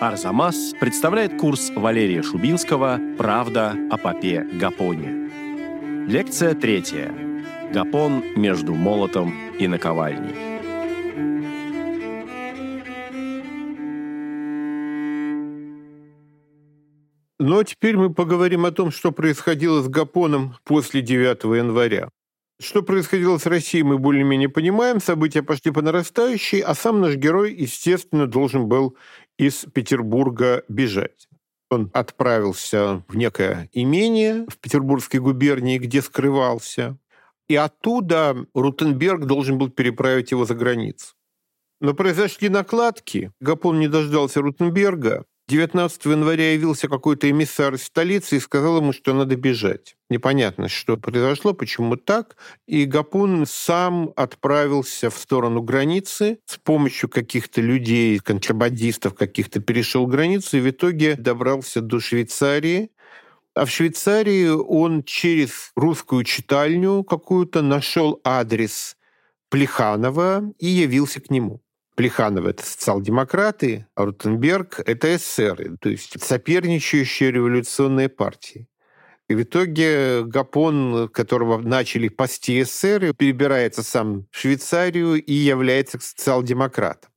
Арзамас представляет курс Валерия Шубинского «Правда о попе Гапоне». Лекция третья. Гапон между молотом и наковальней. Ну а теперь мы поговорим о том, что происходило с Гапоном после 9 января. Что происходило с Россией, мы более-менее понимаем. События пошли по нарастающей, а сам наш герой, естественно, должен был из Петербурга бежать. Он отправился в некое имение в Петербургской губернии, где скрывался. И оттуда Рутенберг должен был переправить его за границу. Но произошли накладки. Гапон не дождался Рутенберга, 19 января явился какой-то эмиссар из столицы и сказал ему, что надо бежать. Непонятно, что произошло, почему так. И Гапун сам отправился в сторону границы с помощью каких-то людей, контрабандистов каких-то, перешел границу и в итоге добрался до Швейцарии. А в Швейцарии он через русскую читальню какую-то нашел адрес Плеханова и явился к нему. Плеханов – это социал-демократы, а Рутенберг – это эсеры, то есть соперничающие революционные партии. И в итоге Гапон, которого начали пасти эсеры, перебирается сам в Швейцарию и является социал-демократом.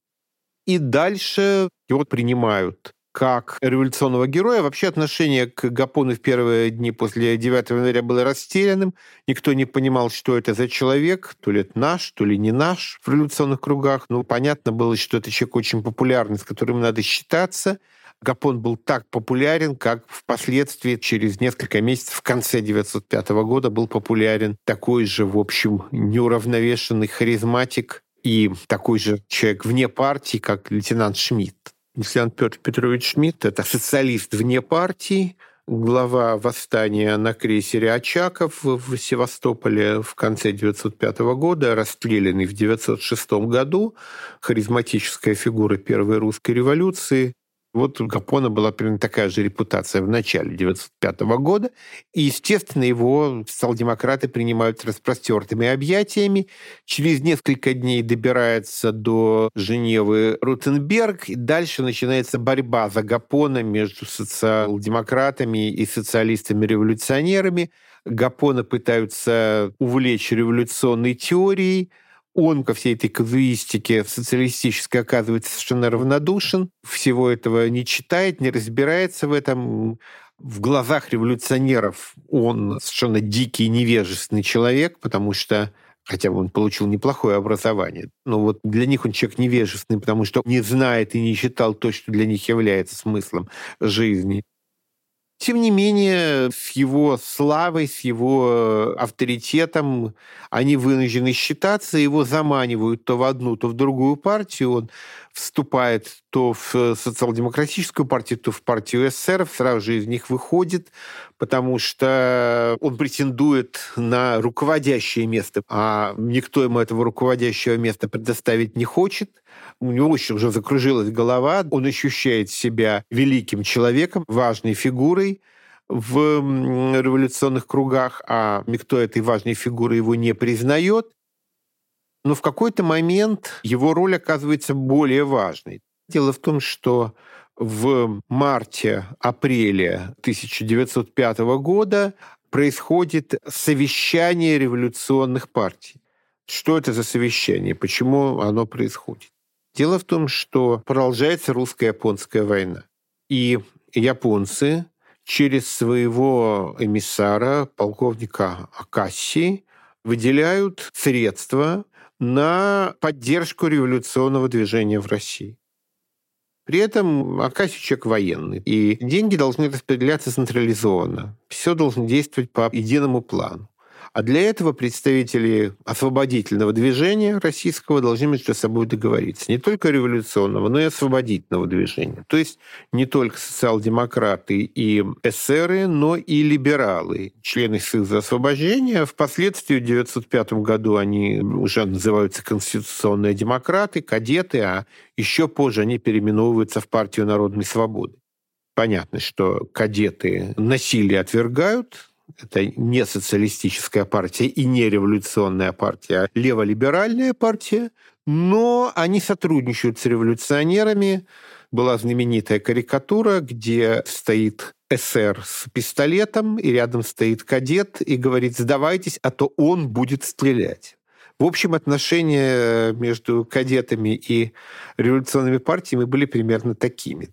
И дальше его принимают как революционного героя. Вообще отношение к Гапону в первые дни после 9 января было растерянным. Никто не понимал, что это за человек, то ли это наш, то ли не наш в революционных кругах. Но понятно было, что это человек очень популярный, с которым надо считаться. Гапон был так популярен, как впоследствии, через несколько месяцев, в конце 1905 года, был популярен такой же, в общем, неуравновешенный харизматик и такой же человек вне партии, как лейтенант Шмидт. Неслян Петр Петрович Шмидт – это социалист вне партии, глава восстания на крейсере «Очаков» в Севастополе в конце 1905 года, расстрелянный в 1906 году, харизматическая фигура Первой русской революции, вот у Гапона была примерно такая же репутация в начале 1905 года, и, естественно, его социал-демократы принимают с распростертыми объятиями. Через несколько дней добирается до Женевы Рутенберг, и дальше начинается борьба за Гапона между социал-демократами и социалистами-революционерами. Гапона пытаются увлечь революционной теорией, он ко всей этой казуистике социалистической оказывается совершенно равнодушен, всего этого не читает, не разбирается в этом. В глазах революционеров он совершенно дикий, невежественный человек, потому что хотя бы он получил неплохое образование. Но вот для них он человек невежественный, потому что не знает и не читал то, что для них является смыслом жизни. Тем не менее, с его славой, с его авторитетом они вынуждены считаться, его заманивают то в одну, то в другую партию. Он вступает то в социал-демократическую партию, то в партию эсеров, сразу же из них выходит, потому что он претендует на руководящее место, а никто ему этого руководящего места предоставить не хочет. У него очень уже закружилась голова, он ощущает себя великим человеком, важной фигурой, в революционных кругах, а никто этой важной фигуры его не признает. Но в какой-то момент его роль оказывается более важной. Дело в том, что в марте-апреле 1905 года происходит совещание революционных партий. Что это за совещание? Почему оно происходит? Дело в том, что продолжается русско-японская война. И японцы через своего эмиссара, полковника Акаси, выделяют средства на поддержку революционного движения в России. При этом Акаси человек военный, и деньги должны распределяться централизованно. Все должно действовать по единому плану. А для этого представители освободительного движения российского должны между собой договориться. Не только революционного, но и освободительного движения. То есть не только социал-демократы и эсеры, но и либералы, члены Союза освобождения. Впоследствии в 1905 году они уже называются конституционные демократы, кадеты, а еще позже они переименовываются в партию народной свободы. Понятно, что кадеты насилие отвергают, это не социалистическая партия и не революционная партия, а леволиберальная партия, но они сотрудничают с революционерами, была знаменитая карикатура, где стоит СР с пистолетом, и рядом стоит кадет, и говорит, сдавайтесь, а то он будет стрелять. В общем, отношения между кадетами и революционными партиями были примерно такими.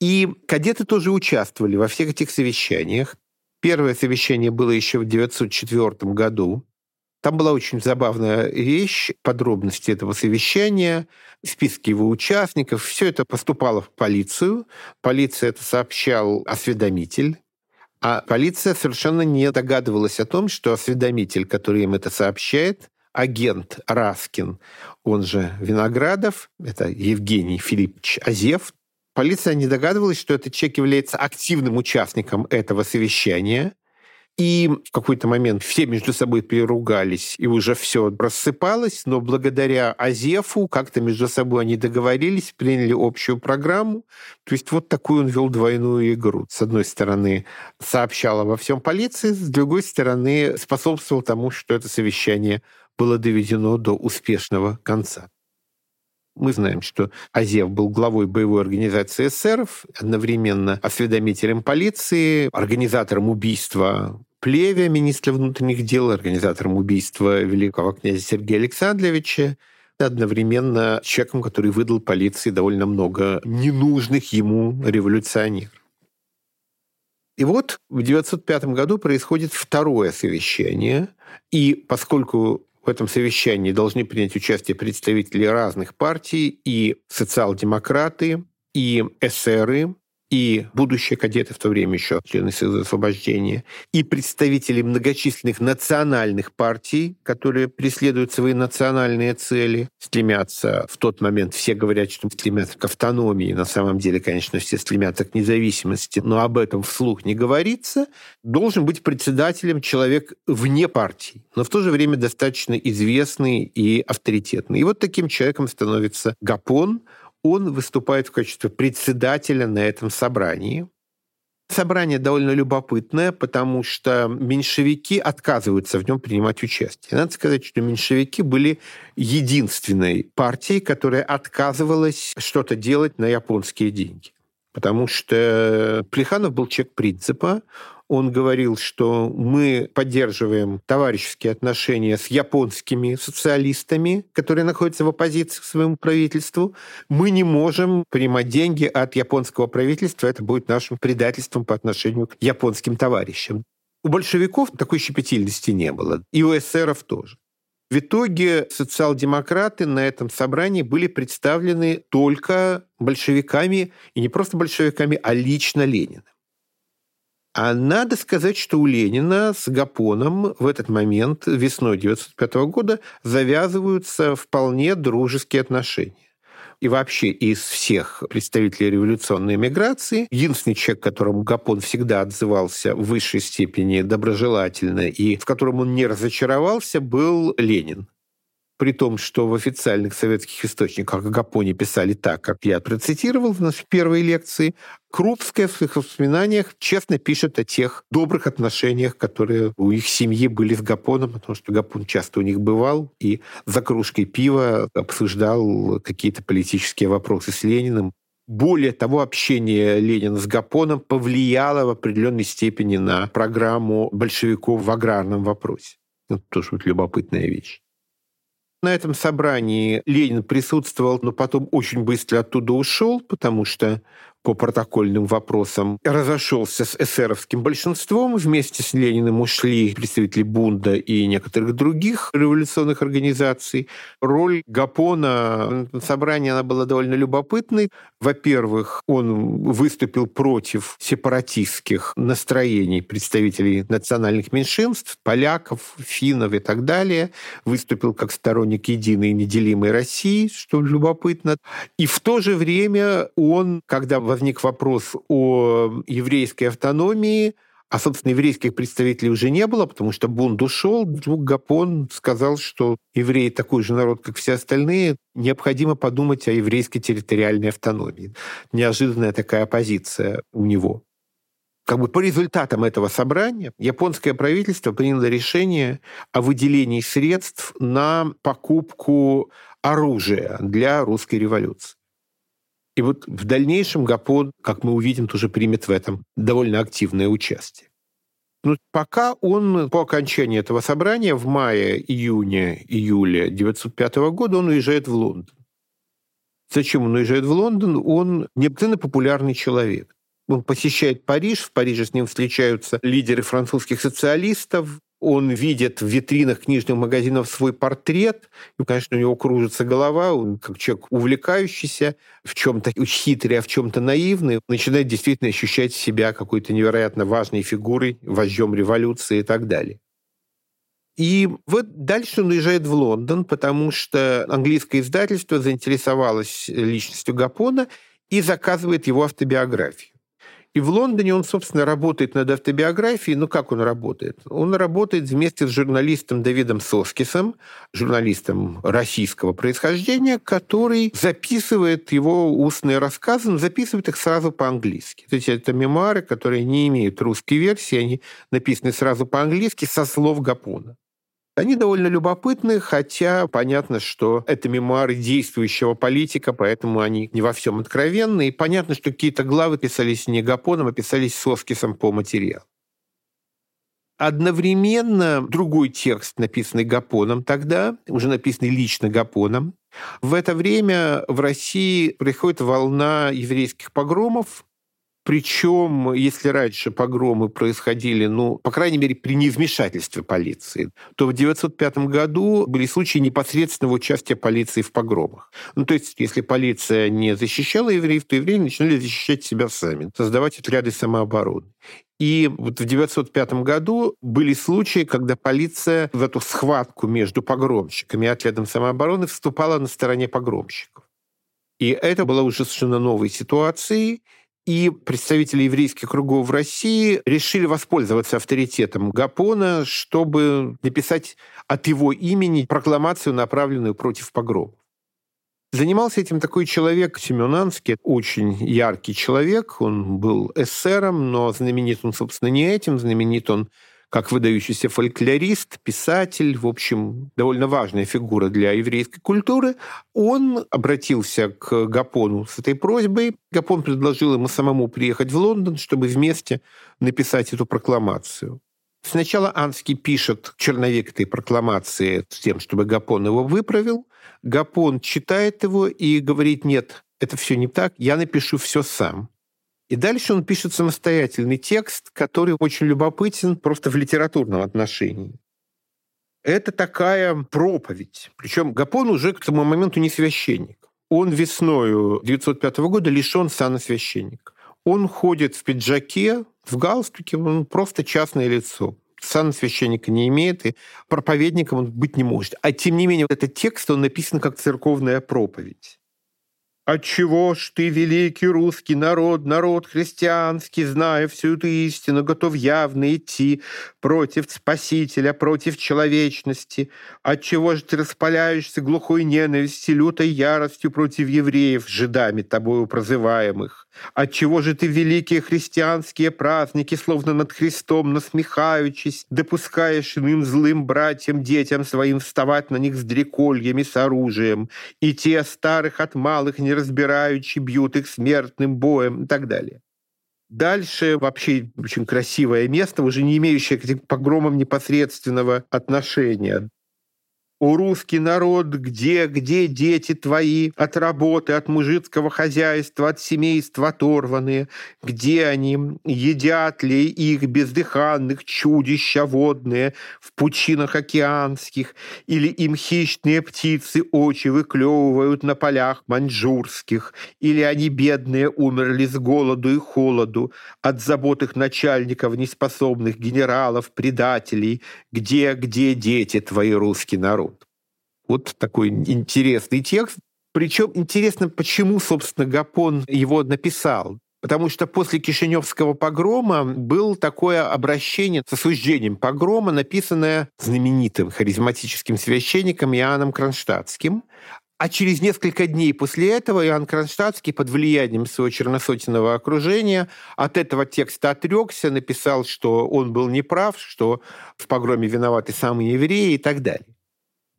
И кадеты тоже участвовали во всех этих совещаниях. Первое совещание было еще в 1904 году. Там была очень забавная вещь, подробности этого совещания, списки его участников. Все это поступало в полицию. Полиция это сообщал осведомитель. А полиция совершенно не догадывалась о том, что осведомитель, который им это сообщает, агент Раскин, он же Виноградов, это Евгений Филиппович Азев. Полиция не догадывалась, что этот человек является активным участником этого совещания, и в какой-то момент все между собой переругались, и уже все рассыпалось, но благодаря Азефу как-то между собой они договорились, приняли общую программу. То есть вот такую он вел двойную игру. С одной стороны, сообщал обо всем полиции, с другой стороны, способствовал тому, что это совещание было доведено до успешного конца. Мы знаем, что Азев был главой боевой организации эсеров, одновременно осведомителем полиции, организатором убийства Плеве, министра внутренних дел, организатором убийства великого князя Сергея Александровича, одновременно человеком, который выдал полиции довольно много ненужных ему революционеров. И вот в 1905 году происходит второе совещание, и поскольку в этом совещании должны принять участие представители разных партий, и социал-демократы, и эсеры, и будущие кадеты в то время еще, члены Союза освобождения, и представители многочисленных национальных партий, которые преследуют свои национальные цели, стремятся в тот момент, все говорят, что стремятся к автономии, на самом деле, конечно, все стремятся к независимости, но об этом вслух не говорится, должен быть председателем человек вне партии, но в то же время достаточно известный и авторитетный. И вот таким человеком становится Гапон, он выступает в качестве председателя на этом собрании. Собрание довольно любопытное, потому что меньшевики отказываются в нем принимать участие. Надо сказать, что меньшевики были единственной партией, которая отказывалась что-то делать на японские деньги. Потому что Плеханов был человек принципа, он говорил, что мы поддерживаем товарищеские отношения с японскими социалистами, которые находятся в оппозиции к своему правительству. Мы не можем принимать деньги от японского правительства. Это будет нашим предательством по отношению к японским товарищам. У большевиков такой щепетильности не было. И у эсеров тоже. В итоге социал-демократы на этом собрании были представлены только большевиками, и не просто большевиками, а лично Лениным. А надо сказать, что у Ленина с Гапоном в этот момент, весной 1905 года, завязываются вполне дружеские отношения. И вообще из всех представителей революционной эмиграции единственный человек, которому Гапон всегда отзывался в высшей степени доброжелательно и в котором он не разочаровался, был Ленин при том, что в официальных советских источниках о Гапоне писали так, как я процитировал в нашей первой лекции, Крупская в своих воспоминаниях честно пишет о тех добрых отношениях, которые у их семьи были с Гапоном, потому что Гапон часто у них бывал и за кружкой пива обсуждал какие-то политические вопросы с Лениным. Более того, общение Ленина с Гапоном повлияло в определенной степени на программу большевиков в аграрном вопросе. Это тоже вот любопытная вещь. На этом собрании Ленин присутствовал, но потом очень быстро оттуда ушел, потому что по протокольным вопросам разошелся с эсеровским большинством. Вместе с Лениным ушли представители Бунда и некоторых других революционных организаций. Роль Гапона на собрании она была довольно любопытной. Во-первых, он выступил против сепаратистских настроений представителей национальных меньшинств, поляков, финнов и так далее. Выступил как сторонник единой и неделимой России, что любопытно. И в то же время он, когда возник вопрос о еврейской автономии, а, собственно, еврейских представителей уже не было, потому что Бунд ушел. Вдруг Гапон сказал, что евреи такой же народ, как все остальные, необходимо подумать о еврейской территориальной автономии. Неожиданная такая позиция у него. Как бы по результатам этого собрания японское правительство приняло решение о выделении средств на покупку оружия для русской революции. И вот в дальнейшем Гапон, как мы увидим, тоже примет в этом довольно активное участие. Но пока он по окончании этого собрания в мае, июне, июле 1905 года он уезжает в Лондон. Зачем он уезжает в Лондон? Он необыкновенно популярный человек. Он посещает Париж, в Париже с ним встречаются лидеры французских социалистов, он видит в витринах книжных магазинов свой портрет, и, конечно, у него кружится голова, он как человек увлекающийся, в чем-то хитрый, а в чем-то наивный, начинает действительно ощущать себя какой-то невероятно важной фигурой, вождем революции и так далее. И вот дальше он уезжает в Лондон, потому что английское издательство заинтересовалось личностью Гапона и заказывает его автобиографию. И в Лондоне он, собственно, работает над автобиографией. Ну, как он работает? Он работает вместе с журналистом Давидом Соскисом, журналистом российского происхождения, который записывает его устные рассказы, но записывает их сразу по-английски. То есть это мемуары, которые не имеют русской версии, они написаны сразу по-английски со слов Гапона. Они довольно любопытны, хотя понятно, что это мемуары действующего политика, поэтому они не во всем откровенны. И понятно, что какие-то главы писались не Гапоном, а писались Соскисом по материалу. Одновременно другой текст, написанный Гапоном тогда, уже написанный лично Гапоном. В это время в России приходит волна еврейских погромов, причем, если раньше погромы происходили, ну, по крайней мере, при невмешательстве полиции, то в 1905 году были случаи непосредственного участия полиции в погромах. Ну, то есть, если полиция не защищала евреев, то евреи начинали защищать себя сами, создавать отряды самообороны. И вот в 1905 году были случаи, когда полиция в эту схватку между погромщиками и отрядом самообороны вступала на стороне погромщиков. И это была уже совершенно новой ситуацией, и представители еврейских кругов в России решили воспользоваться авторитетом Гапона, чтобы написать от его имени прокламацию, направленную против погромов. Занимался этим такой человек Семен Анский, очень яркий человек. Он был эсером, но знаменит он, собственно, не этим. Знаменит он как выдающийся фольклорист, писатель, в общем, довольно важная фигура для еврейской культуры, он обратился к Гапону с этой просьбой. Гапон предложил ему самому приехать в Лондон, чтобы вместе написать эту прокламацию. Сначала Анский пишет черновик этой прокламации с тем, чтобы Гапон его выправил. Гапон читает его и говорит, нет, это все не так, я напишу все сам. И дальше он пишет самостоятельный текст, который очень любопытен просто в литературном отношении. Это такая проповедь. Причем Гапон уже к тому моменту не священник. Он весною 1905 года лишен сана священника. Он ходит в пиджаке, в галстуке, он просто частное лицо. Сан священника не имеет, и проповедником он быть не может. А тем не менее, этот текст, он написан как церковная проповедь. Отчего ж ты, великий русский народ, народ христианский, зная всю эту истину, готов явно идти против Спасителя, против человечности? Отчего же ты распаляешься глухой ненавистью, лютой яростью против евреев, жидами тобою прозываемых? Отчего же ты великие христианские праздники, словно над Христом насмехаючись, допускаешь иным злым братьям, детям своим вставать на них с дрекольями, с оружием, и те старых от малых не разбираючи бьют их смертным боем и так далее. Дальше вообще очень красивое место, уже не имеющее к этим погромам непосредственного отношения. «О, русский народ, где, где дети твои от работы, от мужицкого хозяйства, от семейства оторванные? Где они? Едят ли их бездыханных чудища водные в пучинах океанских? Или им хищные птицы очи выклевывают на полях маньчжурских? Или они, бедные, умерли с голоду и холоду от забот их начальников, неспособных генералов, предателей? Где, где дети твои, русский народ?» Вот такой интересный текст. Причем интересно, почему, собственно, Гапон его написал. Потому что после Кишиневского погрома был такое обращение с осуждением погрома, написанное знаменитым харизматическим священником Иоанном Кронштадтским. А через несколько дней после этого Иоанн Кронштадтский под влиянием своего черносотенного окружения от этого текста отрекся, написал, что он был неправ, что в погроме виноваты самые евреи и так далее.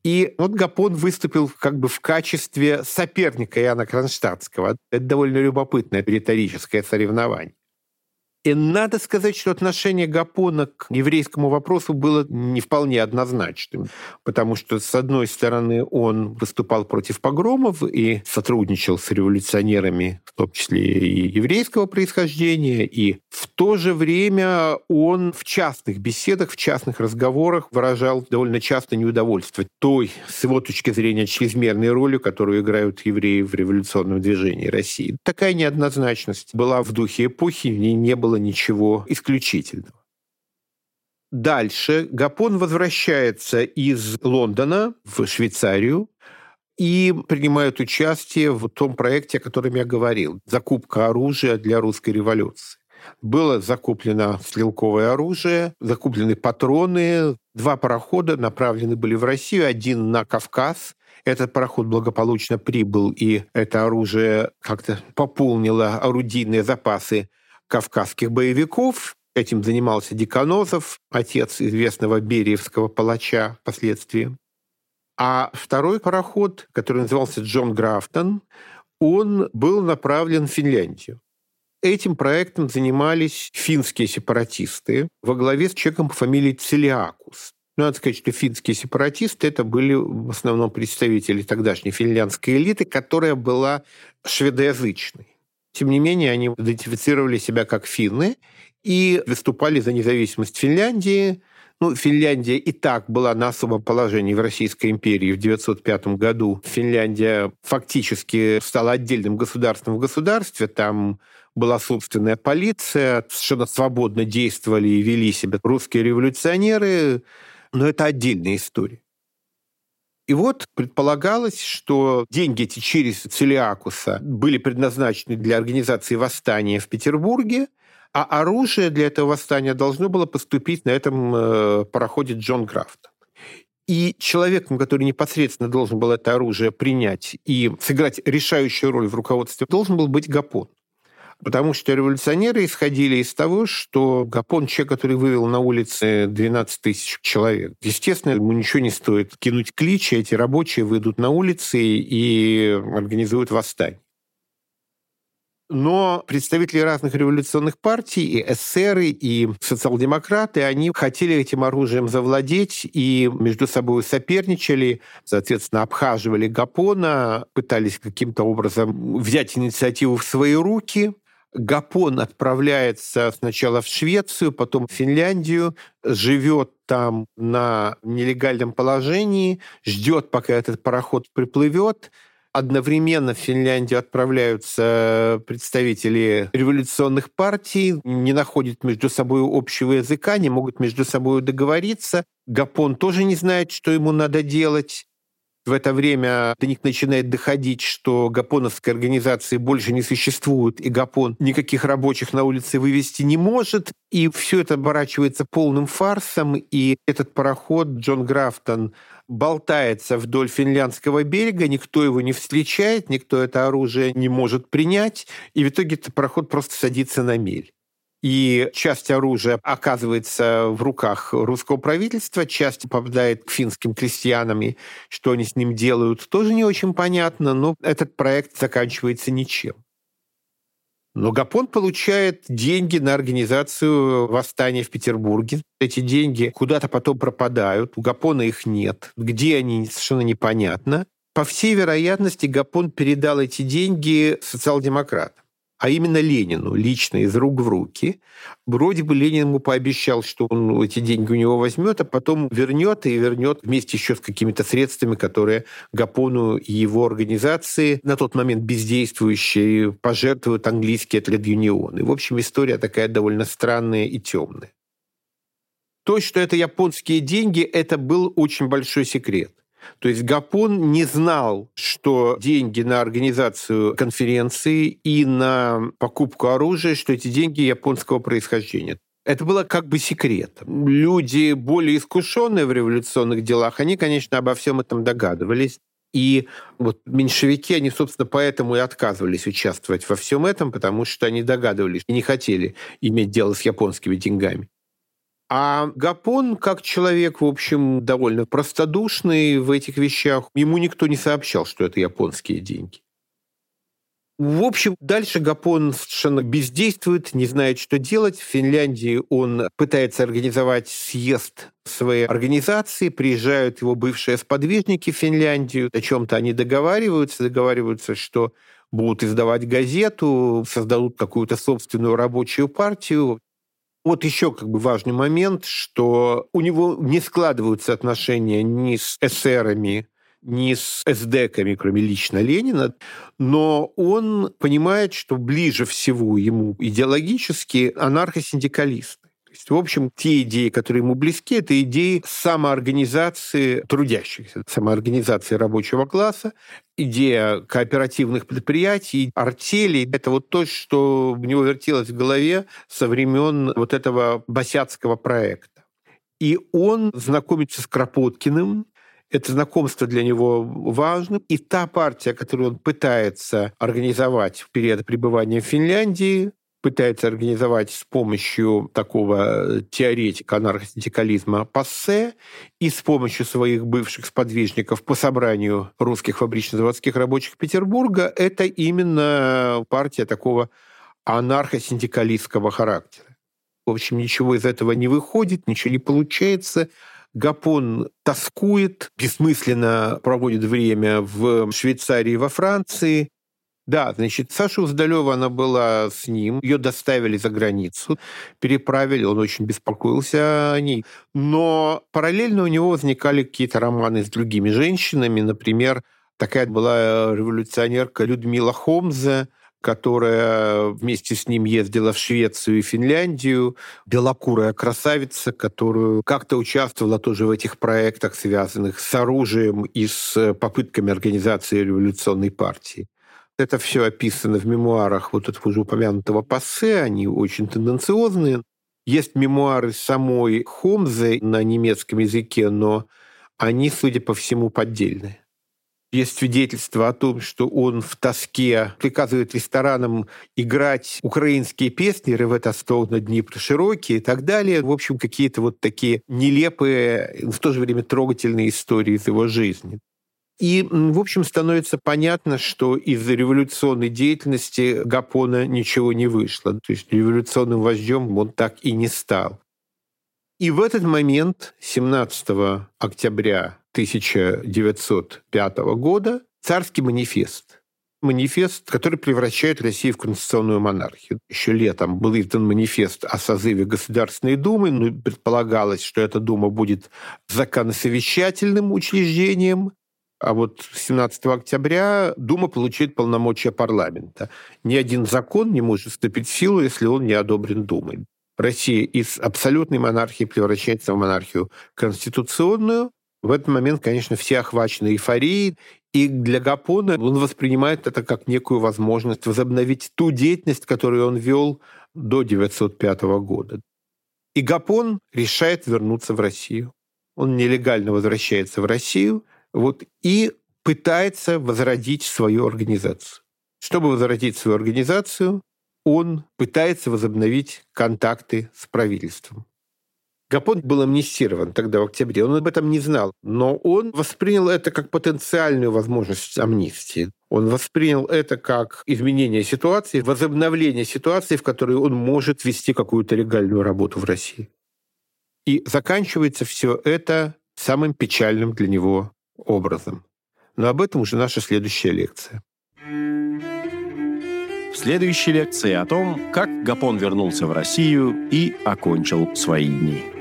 И вот Гапон выступил как бы в качестве соперника Иоанна Кронштадтского. Это довольно любопытное риторическое соревнование. И надо сказать, что отношение Гапона к еврейскому вопросу было не вполне однозначным, потому что, с одной стороны, он выступал против погромов и сотрудничал с революционерами, в том числе и еврейского происхождения, и в то же время он в частных беседах, в частных разговорах выражал довольно часто неудовольствие той, с его точки зрения, чрезмерной ролью, которую играют евреи в революционном движении России. Такая неоднозначность была в духе эпохи, ней не было было ничего исключительного. Дальше Гапон возвращается из Лондона в Швейцарию и принимает участие в том проекте, о котором я говорил. Закупка оружия для русской революции. Было закуплено стрелковое оружие, закуплены патроны. Два парохода направлены были в Россию, один на Кавказ. Этот пароход благополучно прибыл, и это оружие как-то пополнило орудийные запасы кавказских боевиков. Этим занимался Деканозов, отец известного бериевского палача впоследствии. А второй пароход, который назывался Джон Графтон, он был направлен в Финляндию. Этим проектом занимались финские сепаратисты во главе с человеком по фамилии Целиакус. Ну, надо сказать, что финские сепаратисты это были в основном представители тогдашней финляндской элиты, которая была шведоязычной. Тем не менее, они идентифицировали себя как финны и выступали за независимость Финляндии. Ну, Финляндия и так была на особом положении в Российской империи в 1905 году. Финляндия фактически стала отдельным государством в государстве. Там была собственная полиция, совершенно свободно действовали и вели себя русские революционеры. Но это отдельная история. И вот предполагалось, что деньги эти через Целиакуса были предназначены для организации восстания в Петербурге, а оружие для этого восстания должно было поступить на этом э, пароходе Джон Графт. И человеком, который непосредственно должен был это оружие принять и сыграть решающую роль в руководстве, должен был быть Гапон. Потому что революционеры исходили из того, что Гапон человек, который вывел на улице 12 тысяч человек. Естественно, ему ничего не стоит кинуть клич, эти рабочие выйдут на улицы и организуют восстание. Но представители разных революционных партий, и эсеры, и социал-демократы, они хотели этим оружием завладеть и между собой соперничали, соответственно, обхаживали Гапона, пытались каким-то образом взять инициативу в свои руки. Гапон отправляется сначала в Швецию, потом в Финляндию, живет там на нелегальном положении, ждет, пока этот пароход приплывет. Одновременно в Финляндию отправляются представители революционных партий, не находят между собой общего языка, не могут между собой договориться. Гапон тоже не знает, что ему надо делать. В это время до них начинает доходить, что гапоновской организации больше не существует, и Гапон никаких рабочих на улице вывести не может. И все это оборачивается полным фарсом, и этот пароход Джон Графтон болтается вдоль финляндского берега, никто его не встречает, никто это оружие не может принять, и в итоге этот пароход просто садится на мель и часть оружия оказывается в руках русского правительства, часть попадает к финским крестьянам, и что они с ним делают, тоже не очень понятно, но этот проект заканчивается ничем. Но Гапон получает деньги на организацию восстания в Петербурге. Эти деньги куда-то потом пропадают, у Гапона их нет. Где они, совершенно непонятно. По всей вероятности, Гапон передал эти деньги социал-демократам а именно Ленину, лично из рук в руки. Вроде бы Ленин ему пообещал, что он эти деньги у него возьмет, а потом вернет и вернет вместе еще с какими-то средствами, которые Гапону и его организации, на тот момент бездействующие, пожертвуют английские тред-юнионы. В общем, история такая довольно странная и темная. То, что это японские деньги, это был очень большой секрет. То есть Гапон не знал, что деньги на организацию конференции и на покупку оружия, что эти деньги японского происхождения. Это было как бы секретом. Люди более искушенные в революционных делах, они, конечно, обо всем этом догадывались. И вот меньшевики, они, собственно, поэтому и отказывались участвовать во всем этом, потому что они догадывались и не хотели иметь дело с японскими деньгами. А Гапон, как человек, в общем, довольно простодушный в этих вещах, ему никто не сообщал, что это японские деньги. В общем, дальше Гапон совершенно бездействует, не знает, что делать. В Финляндии он пытается организовать съезд своей организации, приезжают его бывшие сподвижники в Финляндию, о чем-то они договариваются, договариваются, что будут издавать газету, создадут какую-то собственную рабочую партию. Вот еще как бы важный момент, что у него не складываются отношения ни с эсерами, не с эсдеками, кроме лично Ленина, но он понимает, что ближе всего ему идеологически анархосиндикалисты. Есть, в общем, те идеи, которые ему близки, это идеи самоорганизации трудящихся, самоорганизации рабочего класса, идея кооперативных предприятий, артелей. Это вот то, что у него вертелось в голове со времен вот этого басяцкого проекта. И он знакомится с Кропоткиным, это знакомство для него важно. И та партия, которую он пытается организовать в период пребывания в Финляндии, пытается организовать с помощью такого теоретика анархосиндикализма Пассе и с помощью своих бывших сподвижников по собранию русских фабрично-заводских рабочих Петербурга, это именно партия такого анархосиндикалистского характера. В общем, ничего из этого не выходит, ничего не получается. Гапон тоскует, бессмысленно проводит время в Швейцарии во Франции. Да, значит, Саша Уздалева, она была с ним, ее доставили за границу, переправили, он очень беспокоился о ней. Но параллельно у него возникали какие-то романы с другими женщинами, например, такая была революционерка Людмила Хомзе, которая вместе с ним ездила в Швецию и Финляндию, белокурая красавица, которую как-то участвовала тоже в этих проектах, связанных с оружием и с попытками организации революционной партии. Это все описано в мемуарах вот этого уже упомянутого Пассе, они очень тенденциозные. Есть мемуары самой Хомзе на немецком языке, но они, судя по всему, поддельные. Есть свидетельство о том, что он в тоске приказывает ресторанам играть украинские песни «Ревета стол Днепр широкие» и так далее. В общем, какие-то вот такие нелепые, в то же время трогательные истории из его жизни. И, в общем, становится понятно, что из революционной деятельности Гапона ничего не вышло. То есть революционным вождем он так и не стал. И в этот момент, 17 октября 1905 года царский манифест. Манифест, который превращает Россию в конституционную монархию. Еще летом был издан манифест о созыве Государственной Думы. Ну, предполагалось, что эта Дума будет законосовещательным учреждением. А вот 17 октября Дума получит полномочия парламента. Ни один закон не может вступить в силу, если он не одобрен Думой. Россия из абсолютной монархии превращается в монархию конституционную, в этот момент, конечно, все охвачены эйфорией, и для Гапона он воспринимает это как некую возможность возобновить ту деятельность, которую он вел до 1905 года. И Гапон решает вернуться в Россию. Он нелегально возвращается в Россию вот, и пытается возродить свою организацию. Чтобы возродить свою организацию, он пытается возобновить контакты с правительством. Гапон был амнистирован тогда, в октябре. Он об этом не знал. Но он воспринял это как потенциальную возможность амнистии. Он воспринял это как изменение ситуации, возобновление ситуации, в которой он может вести какую-то легальную работу в России. И заканчивается все это самым печальным для него образом. Но об этом уже наша следующая лекция. В следующей лекции о том, как Гапон вернулся в Россию и окончил свои дни.